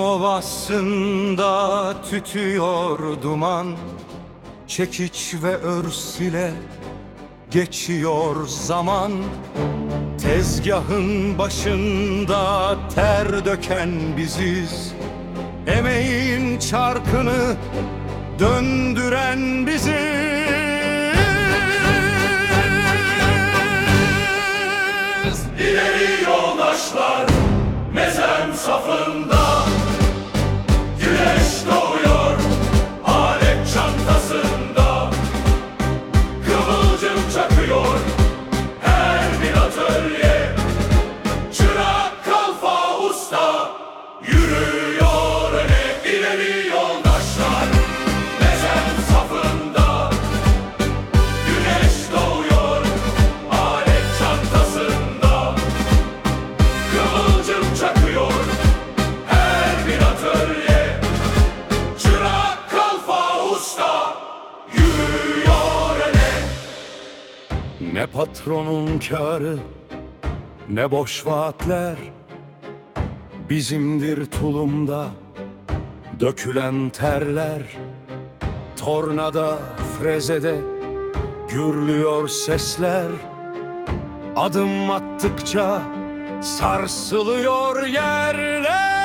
Ovasında tütüyor duman. Çekiç ve örs ile geçiyor zaman. Tezgahın başında ter döken biziz. Emeğin çarkını döndüren biziz. İleri yoldaşlar mezem safında Ne patronun kârı ne boş vaatler. Bizimdir tulumda dökülen terler. Tornada frezede gürlüyor sesler. Adım attıkça sarsılıyor yerler